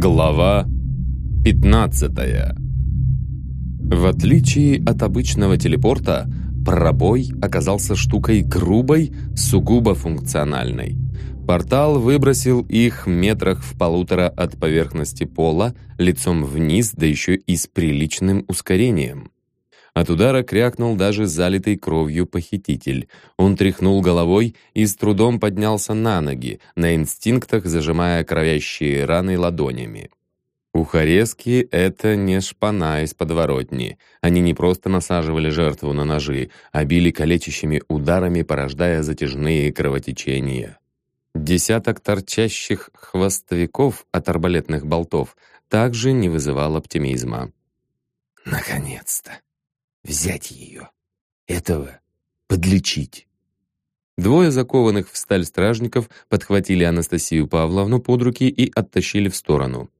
Глава 15 В отличие от обычного телепорта, пробой оказался штукой грубой, сугубо функциональной. Портал выбросил их метрах в полутора от поверхности пола, лицом вниз, да еще и с приличным ускорением. От удара крякнул даже залитый кровью похититель. Он тряхнул головой и с трудом поднялся на ноги, на инстинктах зажимая кровящие раны ладонями. Ухарезки — это не шпана из подворотни. Они не просто насаживали жертву на ножи, а били калечащими ударами, порождая затяжные кровотечения. Десяток торчащих хвостовиков от арбалетных болтов также не вызывал оптимизма. «Наконец-то!» Взять ее. Этого подлечить. Двое закованных в сталь стражников подхватили Анастасию Павловну под руки и оттащили в сторону.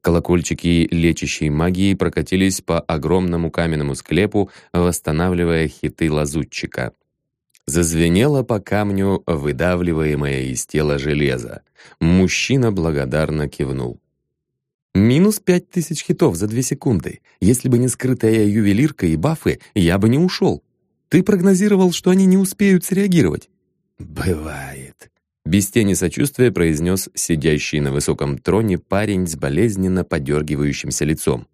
Колокольчики лечащей магии прокатились по огромному каменному склепу, восстанавливая хиты лазутчика. Зазвенело по камню выдавливаемое из тела железо. Мужчина благодарно кивнул. Минус пять тысяч хитов за две секунды. Если бы не скрытая ювелирка и бафы, я бы не ушел. Ты прогнозировал, что они не успеют среагировать. «Бывает», — без тени сочувствия произнес сидящий на высоком троне парень с болезненно подергивающимся лицом.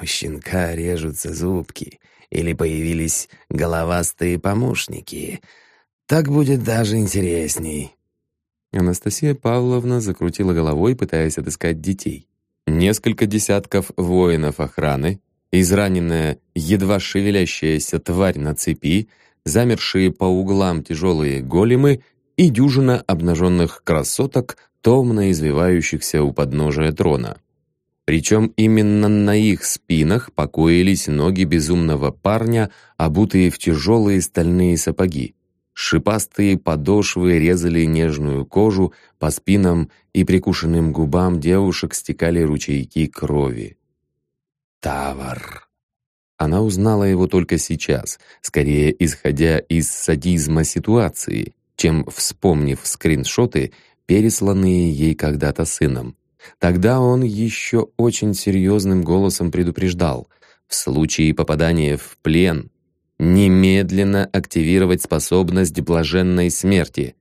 «У щенка режутся зубки, или появились головастые помощники. Так будет даже интересней». Анастасия Павловна закрутила головой, пытаясь отыскать детей. Несколько десятков воинов охраны, израненная, едва шевелящаяся тварь на цепи, замершие по углам тяжелые големы и дюжина обнаженных красоток, томно извивающихся у подножия трона. Причем именно на их спинах покоились ноги безумного парня, обутые в тяжелые стальные сапоги. Шипастые подошвы резали нежную кожу, по спинам и прикушенным губам девушек стекали ручейки крови. Тавар. Она узнала его только сейчас, скорее исходя из садизма ситуации, чем вспомнив скриншоты, пересланные ей когда-то сыном. Тогда он еще очень серьезным голосом предупреждал, в случае попадания в плен Немедленно активировать способность блаженной смерти.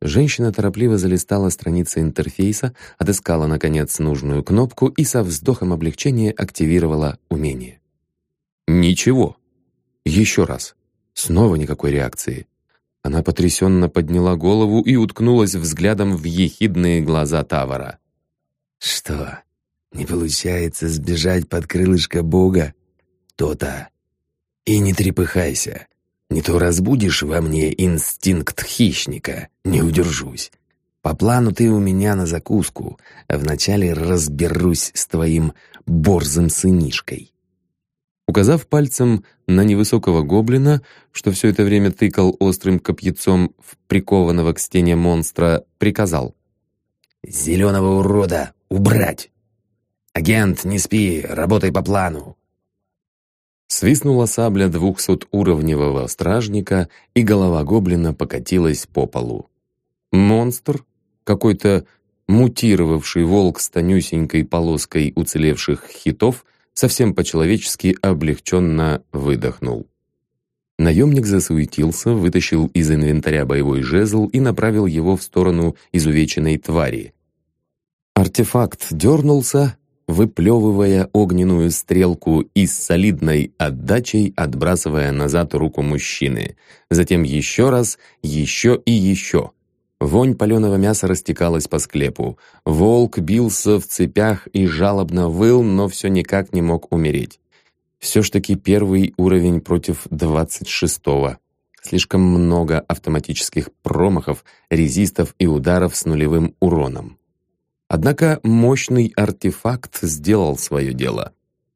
Женщина торопливо залистала страницы интерфейса, отыскала, наконец, нужную кнопку и со вздохом облегчения активировала умение. Ничего. Еще раз. Снова никакой реакции. Она потрясенно подняла голову и уткнулась взглядом в ехидные глаза Тавара. «Что, не получается сбежать под крылышко Бога? То-то. И не трепыхайся. Не то разбудишь во мне инстинкт хищника. Не удержусь. По плану ты у меня на закуску, а вначале разберусь с твоим борзым сынишкой». Указав пальцем на невысокого гоблина, что все это время тыкал острым копьяцом в прикованного к стене монстра, приказал. «Зеленого урода убрать! Агент, не спи, работай по плану. Свистнула сабля двухсотуровневого стражника, и голова гоблина покатилась по полу. Монстр, какой-то мутировавший волк с тонюсенькой полоской уцелевших хитов, совсем по-человечески облегченно выдохнул. Наемник засуетился, вытащил из инвентаря боевой жезл и направил его в сторону изувеченной твари. Артефакт дернулся, выплевывая огненную стрелку и с солидной отдачей отбрасывая назад руку мужчины. Затем еще раз, еще и еще. Вонь паленого мяса растекалась по склепу. Волк бился в цепях и жалобно выл, но все никак не мог умереть. Все ж таки первый уровень против двадцать шестого. Слишком много автоматических промахов, резистов и ударов с нулевым уроном. Однако мощный артефакт сделал свое дело.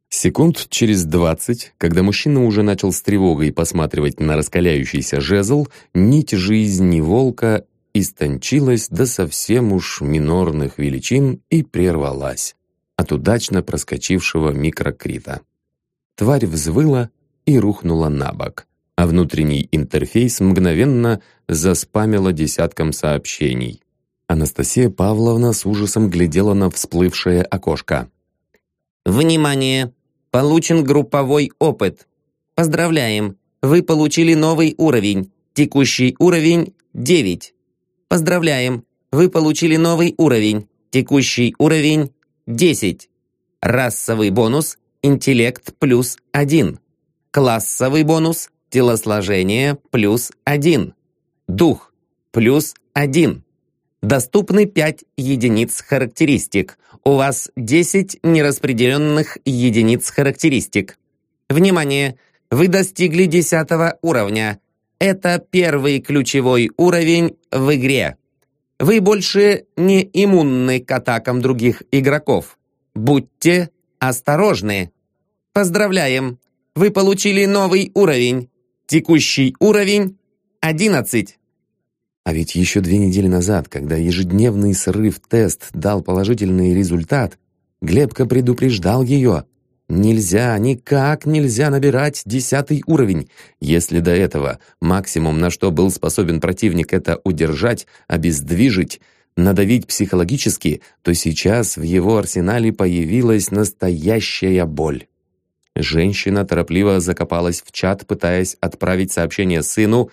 Секунд через двадцать, когда мужчина уже начал с тревогой посматривать на раскаляющийся жезл, нить жизни волка истончилась до совсем уж минорных величин и прервалась от удачно проскочившего микрокрита. Тварь взвыла и рухнула на бок, а внутренний интерфейс мгновенно заспамило десятком сообщений. Анастасия Павловна с ужасом глядела на всплывшее окошко. «Внимание! Получен групповой опыт. Поздравляем! Вы получили новый уровень. Текущий уровень 9. Поздравляем! Вы получили новый уровень. Текущий уровень 10. Расовый бонус интеллект плюс 1. Классовый бонус телосложение плюс 1. Дух плюс 1. Доступны 5 единиц характеристик. У вас 10 нераспределенных единиц характеристик. Внимание! Вы достигли 10 уровня. Это первый ключевой уровень в игре. Вы больше не иммунны к атакам других игроков. Будьте осторожны. Поздравляем! Вы получили новый уровень. Текущий уровень 11. А ведь еще две недели назад, когда ежедневный срыв-тест дал положительный результат, Глебка предупреждал ее. Нельзя, никак нельзя набирать десятый уровень. Если до этого максимум, на что был способен противник, это удержать, обездвижить, надавить психологически, то сейчас в его арсенале появилась настоящая боль. Женщина торопливо закопалась в чат, пытаясь отправить сообщение сыну.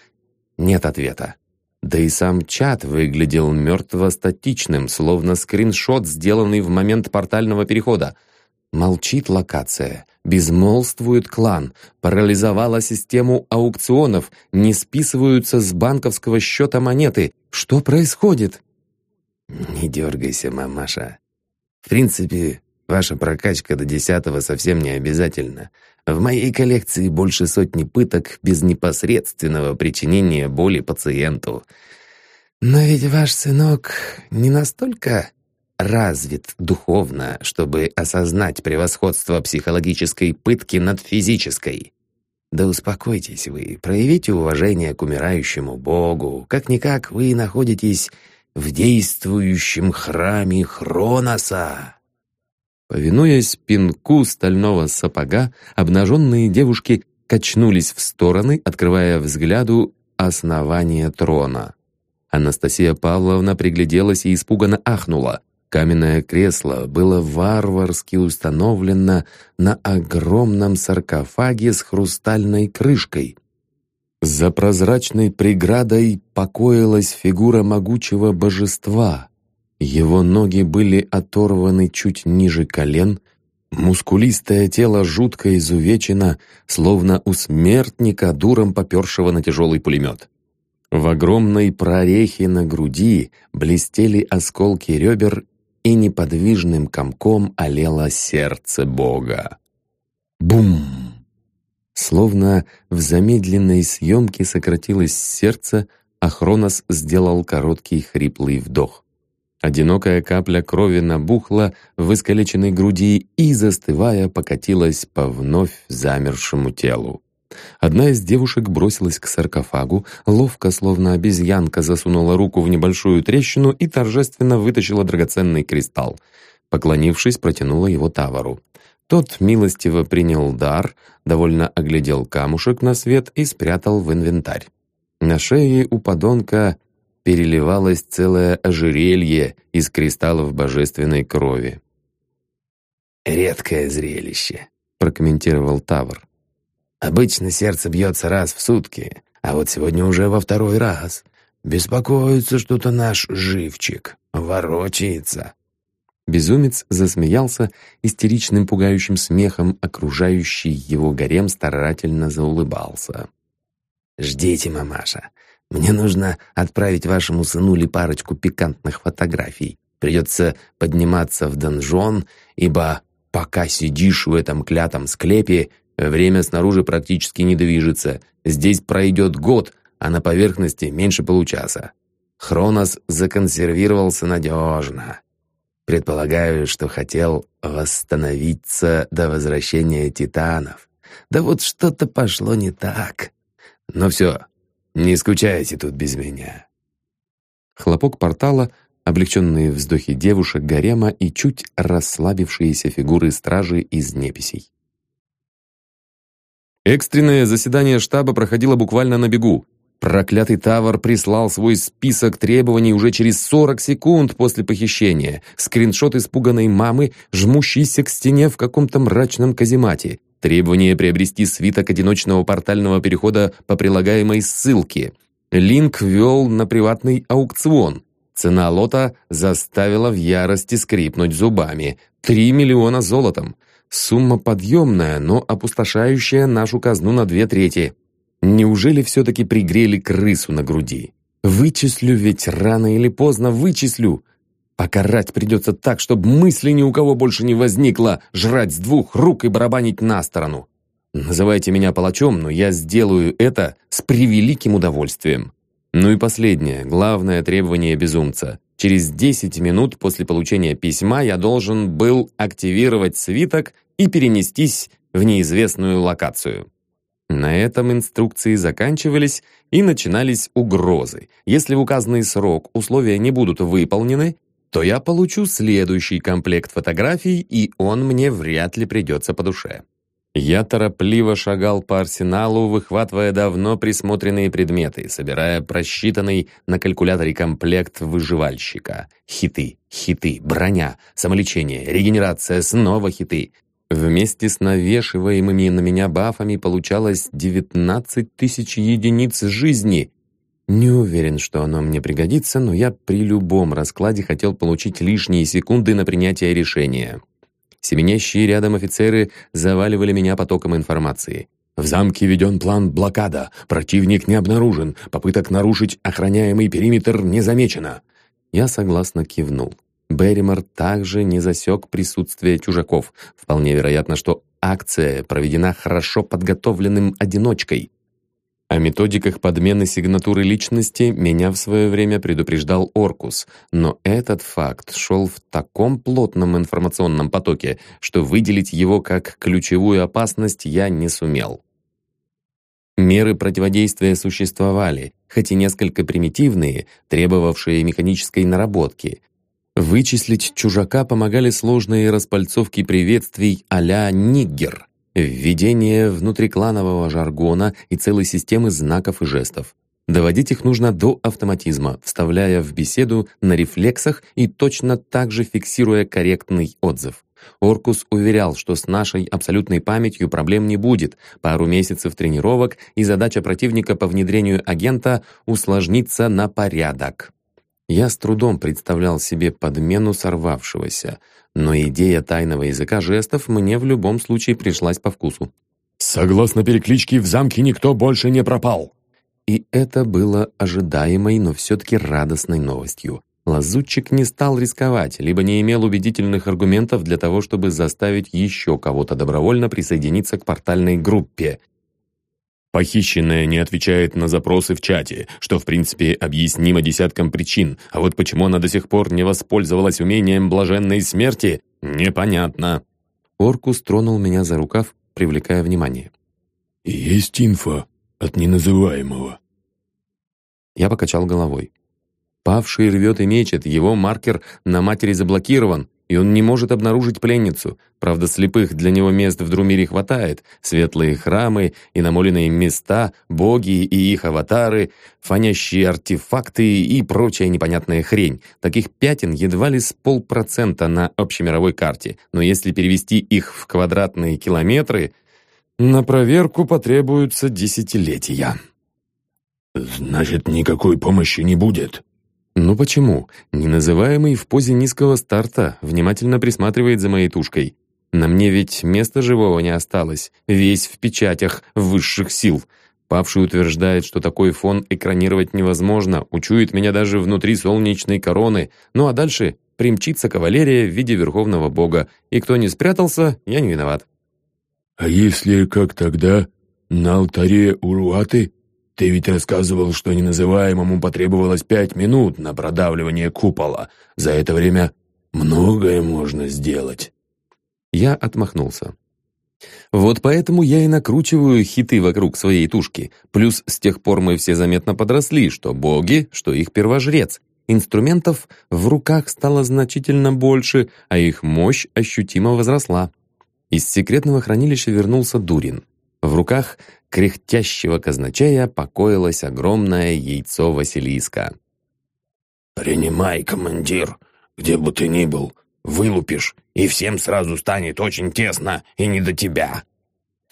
Нет ответа. Да и сам чат выглядел мертво-статичным, словно скриншот, сделанный в момент портального перехода. Молчит локация, безмолвствует клан, парализовала систему аукционов, не списываются с банковского счета монеты. Что происходит? «Не дергайся, мамаша. В принципе, ваша прокачка до десятого совсем не обязательна. В моей коллекции больше сотни пыток без непосредственного причинения боли пациенту. Но ведь ваш сынок не настолько развит духовно, чтобы осознать превосходство психологической пытки над физической. Да успокойтесь вы, проявите уважение к умирающему Богу. Как-никак вы находитесь в действующем храме Хроноса. Повинуясь пинку стального сапога, обнаженные девушки качнулись в стороны, открывая взгляду основание трона. Анастасия Павловна пригляделась и испуганно ахнула. Каменное кресло было варварски установлено на огромном саркофаге с хрустальной крышкой. За прозрачной преградой покоилась фигура могучего божества. Его ноги были оторваны чуть ниже колен, мускулистое тело жутко изувечено, словно у смертника, дуром попершего на тяжелый пулемет. В огромной прорехе на груди блестели осколки ребер и неподвижным комком олело сердце Бога. Бум! Словно в замедленной съемке сократилось сердце, а Хронос сделал короткий хриплый вдох. Одинокая капля крови набухла в искалеченной груди и, застывая, покатилась по вновь замершему телу. Одна из девушек бросилась к саркофагу, ловко, словно обезьянка, засунула руку в небольшую трещину и торжественно вытащила драгоценный кристалл. Поклонившись, протянула его Тавару. Тот милостиво принял дар, довольно оглядел камушек на свет и спрятал в инвентарь. На шее у подонка переливалось целое ожерелье из кристаллов божественной крови. «Редкое зрелище», — прокомментировал Тавр. «Обычно сердце бьется раз в сутки, а вот сегодня уже во второй раз. Беспокоится что-то наш живчик, ворочается». Безумец засмеялся истеричным пугающим смехом, окружающий его гарем старательно заулыбался. «Ждите, мамаша. Мне нужно отправить вашему сынуле парочку пикантных фотографий. Придется подниматься в донжон, ибо пока сидишь в этом клятом склепе, время снаружи практически не движется. Здесь пройдет год, а на поверхности меньше получаса. Хронос законсервировался надежно. Предполагаю, что хотел восстановиться до возвращения титанов. Да вот что-то пошло не так. Но все, не скучайте тут без меня. Хлопок портала, облегченные вздохи девушек гарема и чуть расслабившиеся фигуры стражи из неписей. Экстренное заседание штаба проходило буквально на бегу. Проклятый Тавр прислал свой список требований уже через 40 секунд после похищения. Скриншот испуганной мамы, жмущийся к стене в каком-то мрачном каземате. Требование приобрести свиток одиночного портального перехода по прилагаемой ссылке. Линк вел на приватный аукцион. Цена лота заставила в ярости скрипнуть зубами. Три миллиона золотом. Сумма подъемная, но опустошающая нашу казну на две трети. Неужели все-таки пригрели крысу на груди? Вычислю ведь рано или поздно вычислю. Покарать придется так, чтобы мысли ни у кого больше не возникло жрать с двух рук и барабанить на сторону. Называйте меня палачом, но я сделаю это с превеликим удовольствием. Ну и последнее, главное требование безумца. Через 10 минут после получения письма я должен был активировать свиток и перенестись в неизвестную локацию. На этом инструкции заканчивались и начинались угрозы. Если в указанный срок условия не будут выполнены, то я получу следующий комплект фотографий, и он мне вряд ли придется по душе. Я торопливо шагал по арсеналу, выхватывая давно присмотренные предметы, собирая просчитанный на калькуляторе комплект выживальщика. Хиты, хиты, броня, самолечение, регенерация, снова хиты. Вместе с навешиваемыми на меня бафами получалось 19 тысяч единиц жизни. Не уверен, что оно мне пригодится, но я при любом раскладе хотел получить лишние секунды на принятие решения. Семенящие рядом офицеры заваливали меня потоком информации. В замке введен план блокада. Противник не обнаружен. Попыток нарушить охраняемый периметр не замечено. Я согласно кивнул. Берримор также не засек присутствие чужаков. Вполне вероятно, что акция проведена хорошо подготовленным одиночкой. О методиках подмены сигнатуры личности меня в свое время предупреждал Оркус, но этот факт шел в таком плотном информационном потоке, что выделить его как ключевую опасность я не сумел. Меры противодействия существовали, хоть и несколько примитивные, требовавшие механической наработки. Вычислить чужака помогали сложные распальцовки приветствий а-ля «Ниггер», Введение внутрикланового жаргона и целой системы знаков и жестов. Доводить их нужно до автоматизма, вставляя в беседу на рефлексах и точно так же фиксируя корректный отзыв. Оркус уверял, что с нашей абсолютной памятью проблем не будет. Пару месяцев тренировок и задача противника по внедрению агента усложнится на порядок. Я с трудом представлял себе подмену сорвавшегося, но идея тайного языка жестов мне в любом случае пришлась по вкусу. «Согласно перекличке, в замке никто больше не пропал!» И это было ожидаемой, но все-таки радостной новостью. Лазутчик не стал рисковать, либо не имел убедительных аргументов для того, чтобы заставить еще кого-то добровольно присоединиться к портальной группе. Похищенная не отвечает на запросы в чате, что в принципе объяснимо десяткам причин, а вот почему она до сих пор не воспользовалась умением блаженной смерти, непонятно. Оркус тронул меня за рукав, привлекая внимание. «Есть инфа от неназываемого». Я покачал головой. Павший рвет и мечет, его маркер на матери заблокирован, и он не может обнаружить пленницу. Правда, слепых для него мест в Друмире хватает. Светлые храмы и намоленные места, боги и их аватары, фонящие артефакты и прочая непонятная хрень. Таких пятен едва ли с полпроцента на общемировой карте. Но если перевести их в квадратные километры, на проверку потребуются десятилетия. «Значит, никакой помощи не будет?» «Ну почему? Неназываемый в позе низкого старта внимательно присматривает за моей тушкой. На мне ведь места живого не осталось, весь в печатях высших сил. Павший утверждает, что такой фон экранировать невозможно, учует меня даже внутри солнечной короны. Ну а дальше примчится кавалерия в виде верховного бога, и кто не спрятался, я не виноват». «А если, как тогда, на алтаре Уруаты?» Ты ведь рассказывал, что неназываемому потребовалось пять минут на продавливание купола. За это время многое можно сделать». Я отмахнулся. Вот поэтому я и накручиваю хиты вокруг своей тушки. Плюс с тех пор мы все заметно подросли, что боги, что их первожрец. Инструментов в руках стало значительно больше, а их мощь ощутимо возросла. Из секретного хранилища вернулся Дурин. В руках кряхтящего казначея покоилось огромное яйцо Василиска. «Принимай, командир, где бы ты ни был, вылупишь, и всем сразу станет очень тесно и не до тебя».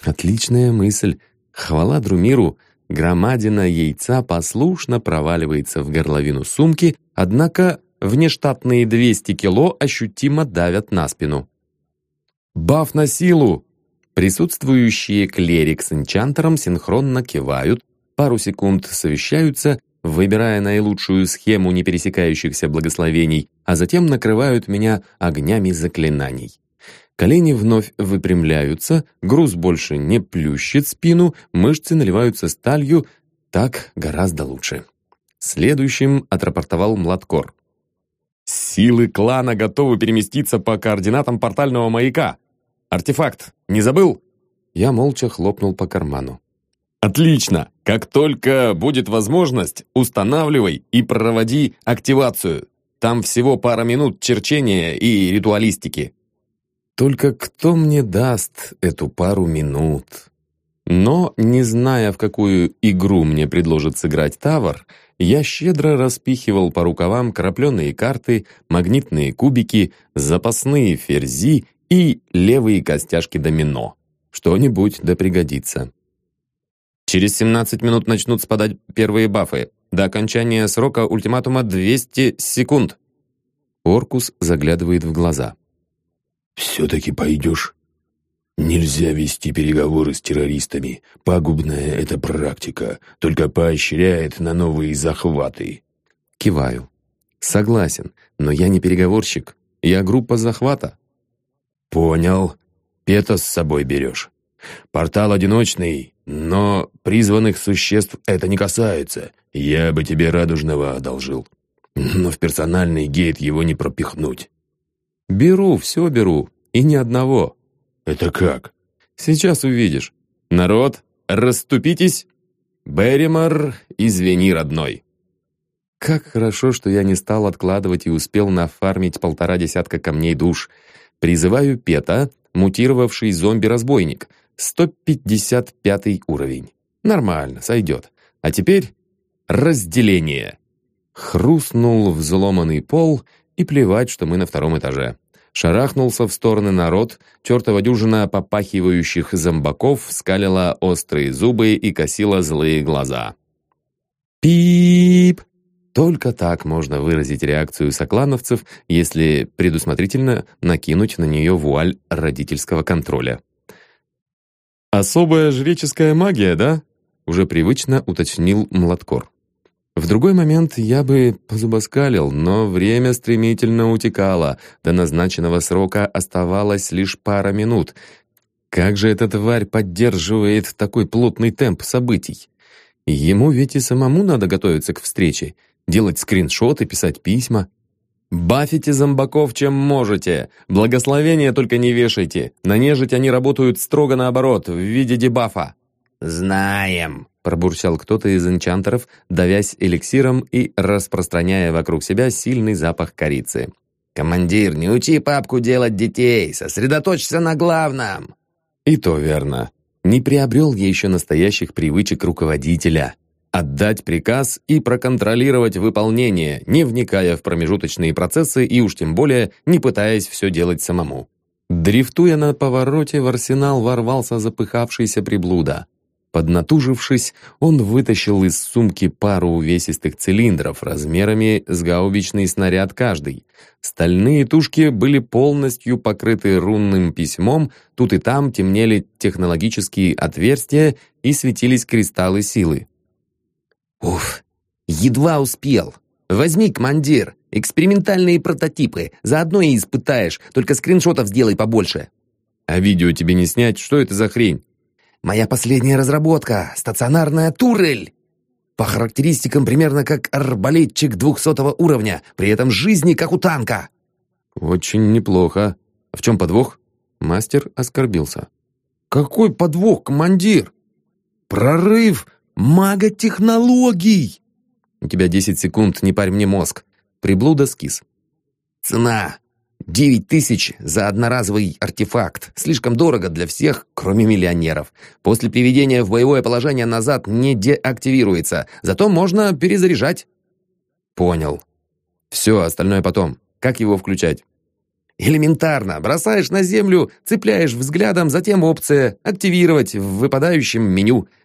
Отличная мысль. Хвала Друмиру, громадина яйца послушно проваливается в горловину сумки, однако внештатные 200 кило ощутимо давят на спину. «Баф на силу!» Присутствующие клерик с энчантером синхронно кивают, пару секунд совещаются, выбирая наилучшую схему непересекающихся благословений, а затем накрывают меня огнями заклинаний. Колени вновь выпрямляются, груз больше не плющит спину, мышцы наливаются сталью, так гораздо лучше. Следующим отрапортовал Младкор. «Силы клана готовы переместиться по координатам портального маяка. Артефакт не забыл?» Я молча хлопнул по карману. «Отлично! Как только будет возможность, устанавливай и проводи активацию. Там всего пара минут черчения и ритуалистики». Только кто мне даст эту пару минут? Но, не зная, в какую игру мне предложит сыграть Тавр, я щедро распихивал по рукавам крапленые карты, магнитные кубики, запасные ферзи и левые костяшки домино. Что-нибудь да пригодится. Через 17 минут начнут спадать первые бафы. До окончания срока ультиматума 200 секунд. Оркус заглядывает в глаза. «Все-таки пойдешь?» «Нельзя вести переговоры с террористами. Пагубная эта практика, только поощряет на новые захваты». Киваю. Согласен, но я не переговорщик. Я группа захвата. «Понял. Пета с собой берешь. Портал одиночный, но призванных существ это не касается. Я бы тебе радужного одолжил. Но в персональный гейт его не пропихнуть». «Беру, все беру. И ни одного». «Это как?» «Сейчас увидишь. Народ, расступитесь. Берримор, извини, родной». Как хорошо, что я не стал откладывать и успел нафармить полтора десятка камней душ. Призываю Пета, мутировавший зомби-разбойник. 155 уровень. Нормально, сойдет. А теперь разделение. Хрустнул взломанный пол, и плевать, что мы на втором этаже. Шарахнулся в стороны народ, чертова дюжина попахивающих зомбаков скалила острые зубы и косила злые глаза. «Пип!» Только так можно выразить реакцию соклановцев, если предусмотрительно накинуть на нее вуаль родительского контроля. «Особая жреческая магия, да?» уже привычно уточнил Младкор. В другой момент я бы позубоскалил, но время стремительно утекало. До назначенного срока оставалось лишь пара минут. Как же эта тварь поддерживает такой плотный темп событий? Ему ведь и самому надо готовиться к встрече, делать скриншоты, писать письма. Бафите зомбаков чем можете. Благословения только не вешайте. На нежить они работают строго наоборот, в виде дебафа. «Знаем», пробурчал кто-то из энчантеров, давясь эликсиром и распространяя вокруг себя сильный запах корицы. «Командир, не учи папку делать детей, сосредоточься на главном!» И то верно. Не приобрел я еще настоящих привычек руководителя. Отдать приказ и проконтролировать выполнение, не вникая в промежуточные процессы и уж тем более не пытаясь все делать самому. Дрифтуя на повороте, в арсенал ворвался запыхавшийся приблуда. Поднатужившись, он вытащил из сумки пару увесистых цилиндров размерами с гаубичный снаряд каждый. Стальные тушки были полностью покрыты рунным письмом, тут и там темнели технологические отверстия и светились кристаллы силы. «Уф, едва успел. Возьми, командир, экспериментальные прототипы, заодно и испытаешь, только скриншотов сделай побольше». «А видео тебе не снять? Что это за хрень?» Моя последняя разработка — стационарная турель. По характеристикам примерно как арбалетчик двухсотого уровня, при этом жизни как у танка. Очень неплохо. А в чем подвох? Мастер оскорбился. Какой подвох, командир? Прорыв маготехнологий! У тебя десять секунд, не парь мне мозг. Приблуда скис. Цена. Девять тысяч за одноразовый артефакт. Слишком дорого для всех, кроме миллионеров. После приведения в боевое положение назад не деактивируется, зато можно перезаряжать. Понял. Все, остальное потом. Как его включать? Элементарно. Бросаешь на землю, цепляешь взглядом, затем опция «Активировать» в выпадающем меню –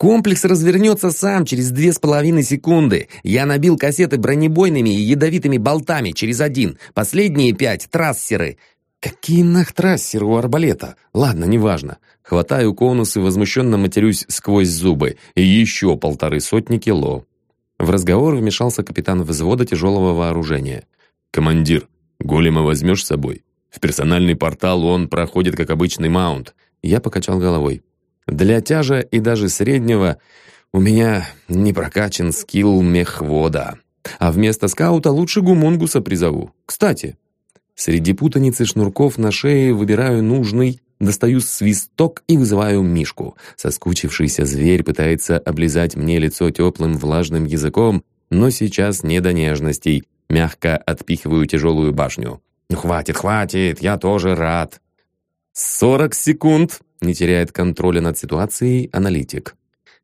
Комплекс развернется сам через две с половиной секунды. Я набил кассеты бронебойными и ядовитыми болтами через один. Последние пять — трассеры. Какие нах трассеры у арбалета? Ладно, неважно. Хватаю конус и возмущенно матерюсь сквозь зубы. И еще полторы сотни кило. В разговор вмешался капитан взвода тяжелого вооружения. «Командир, голема возьмешь с собой? В персональный портал он проходит как обычный маунт». Я покачал головой. Для тяжа и даже среднего у меня не прокачан скилл мехвода. А вместо скаута лучше гумунгуса призову. Кстати, среди путаницы шнурков на шее выбираю нужный, достаю свисток и вызываю Мишку. Соскучившийся зверь пытается облизать мне лицо теплым влажным языком, но сейчас не до нежностей. Мягко отпихиваю тяжелую башню. «Ну, «Хватит, хватит, я тоже рад». «Сорок секунд!» Не теряет контроля над ситуацией аналитик.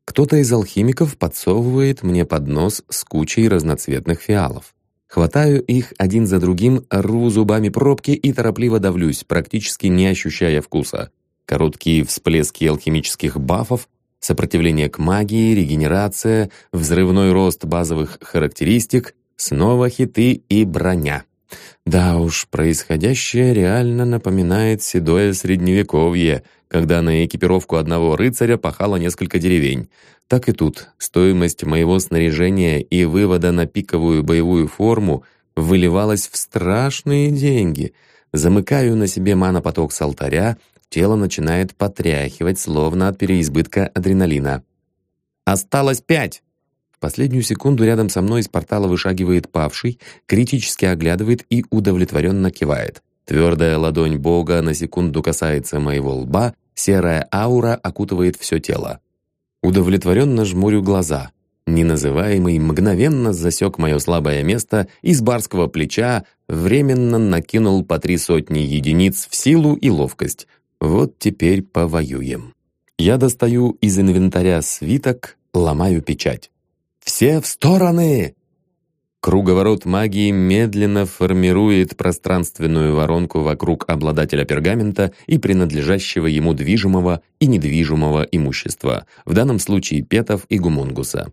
Кто-то из алхимиков подсовывает мне под нос с кучей разноцветных фиалов. Хватаю их один за другим, рву зубами пробки и торопливо давлюсь, практически не ощущая вкуса. Короткие всплески алхимических бафов, сопротивление к магии, регенерация, взрывной рост базовых характеристик, снова хиты и броня. Да уж, происходящее реально напоминает седое средневековье, когда на экипировку одного рыцаря пахало несколько деревень. Так и тут стоимость моего снаряжения и вывода на пиковую боевую форму выливалась в страшные деньги. Замыкаю на себе манопоток с алтаря, тело начинает потряхивать, словно от переизбытка адреналина. «Осталось пять!» Последнюю секунду рядом со мной из портала вышагивает павший, критически оглядывает и удовлетворенно кивает. Твердая ладонь Бога на секунду касается моего лба, серая аура окутывает все тело. Удовлетворенно жмурю глаза. Неназываемый мгновенно засек мое слабое место и с барского плеча временно накинул по три сотни единиц в силу и ловкость. Вот теперь повоюем. Я достаю из инвентаря свиток, ломаю печать. Все в стороны!» Круговорот магии медленно формирует пространственную воронку вокруг обладателя пергамента и принадлежащего ему движимого и недвижимого имущества, в данном случае петов и гумунгуса.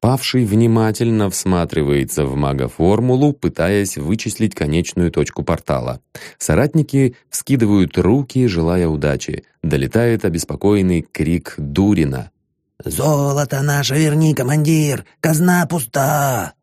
Павший внимательно всматривается в мага-формулу, пытаясь вычислить конечную точку портала. Соратники вскидывают руки, желая удачи. Долетает обеспокоенный крик Дурина. «Золото наше верни, командир! Казна пуста!»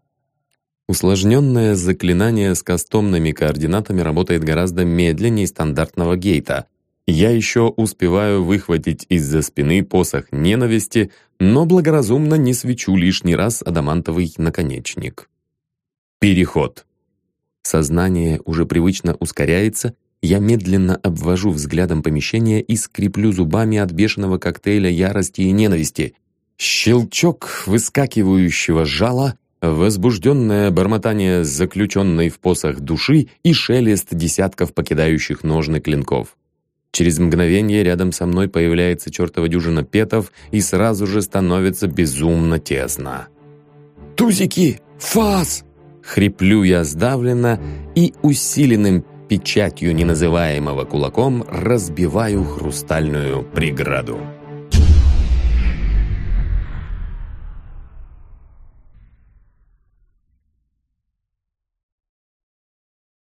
Усложненное заклинание с кастомными координатами работает гораздо медленнее стандартного гейта. Я еще успеваю выхватить из-за спины посох ненависти, но благоразумно не свечу лишний раз адамантовый наконечник. Переход. Сознание уже привычно ускоряется, я медленно обвожу взглядом помещение и скреплю зубами от бешеного коктейля ярости и ненависти. Щелчок выскакивающего жала, возбужденное бормотание заключенной в посох души и шелест десятков покидающих ножны клинков. Через мгновение рядом со мной появляется чертова дюжина петов и сразу же становится безумно тесно. «Тузики! Фас!» Хриплю я сдавленно и усиленным печатью неназываемого кулаком разбиваю хрустальную преграду.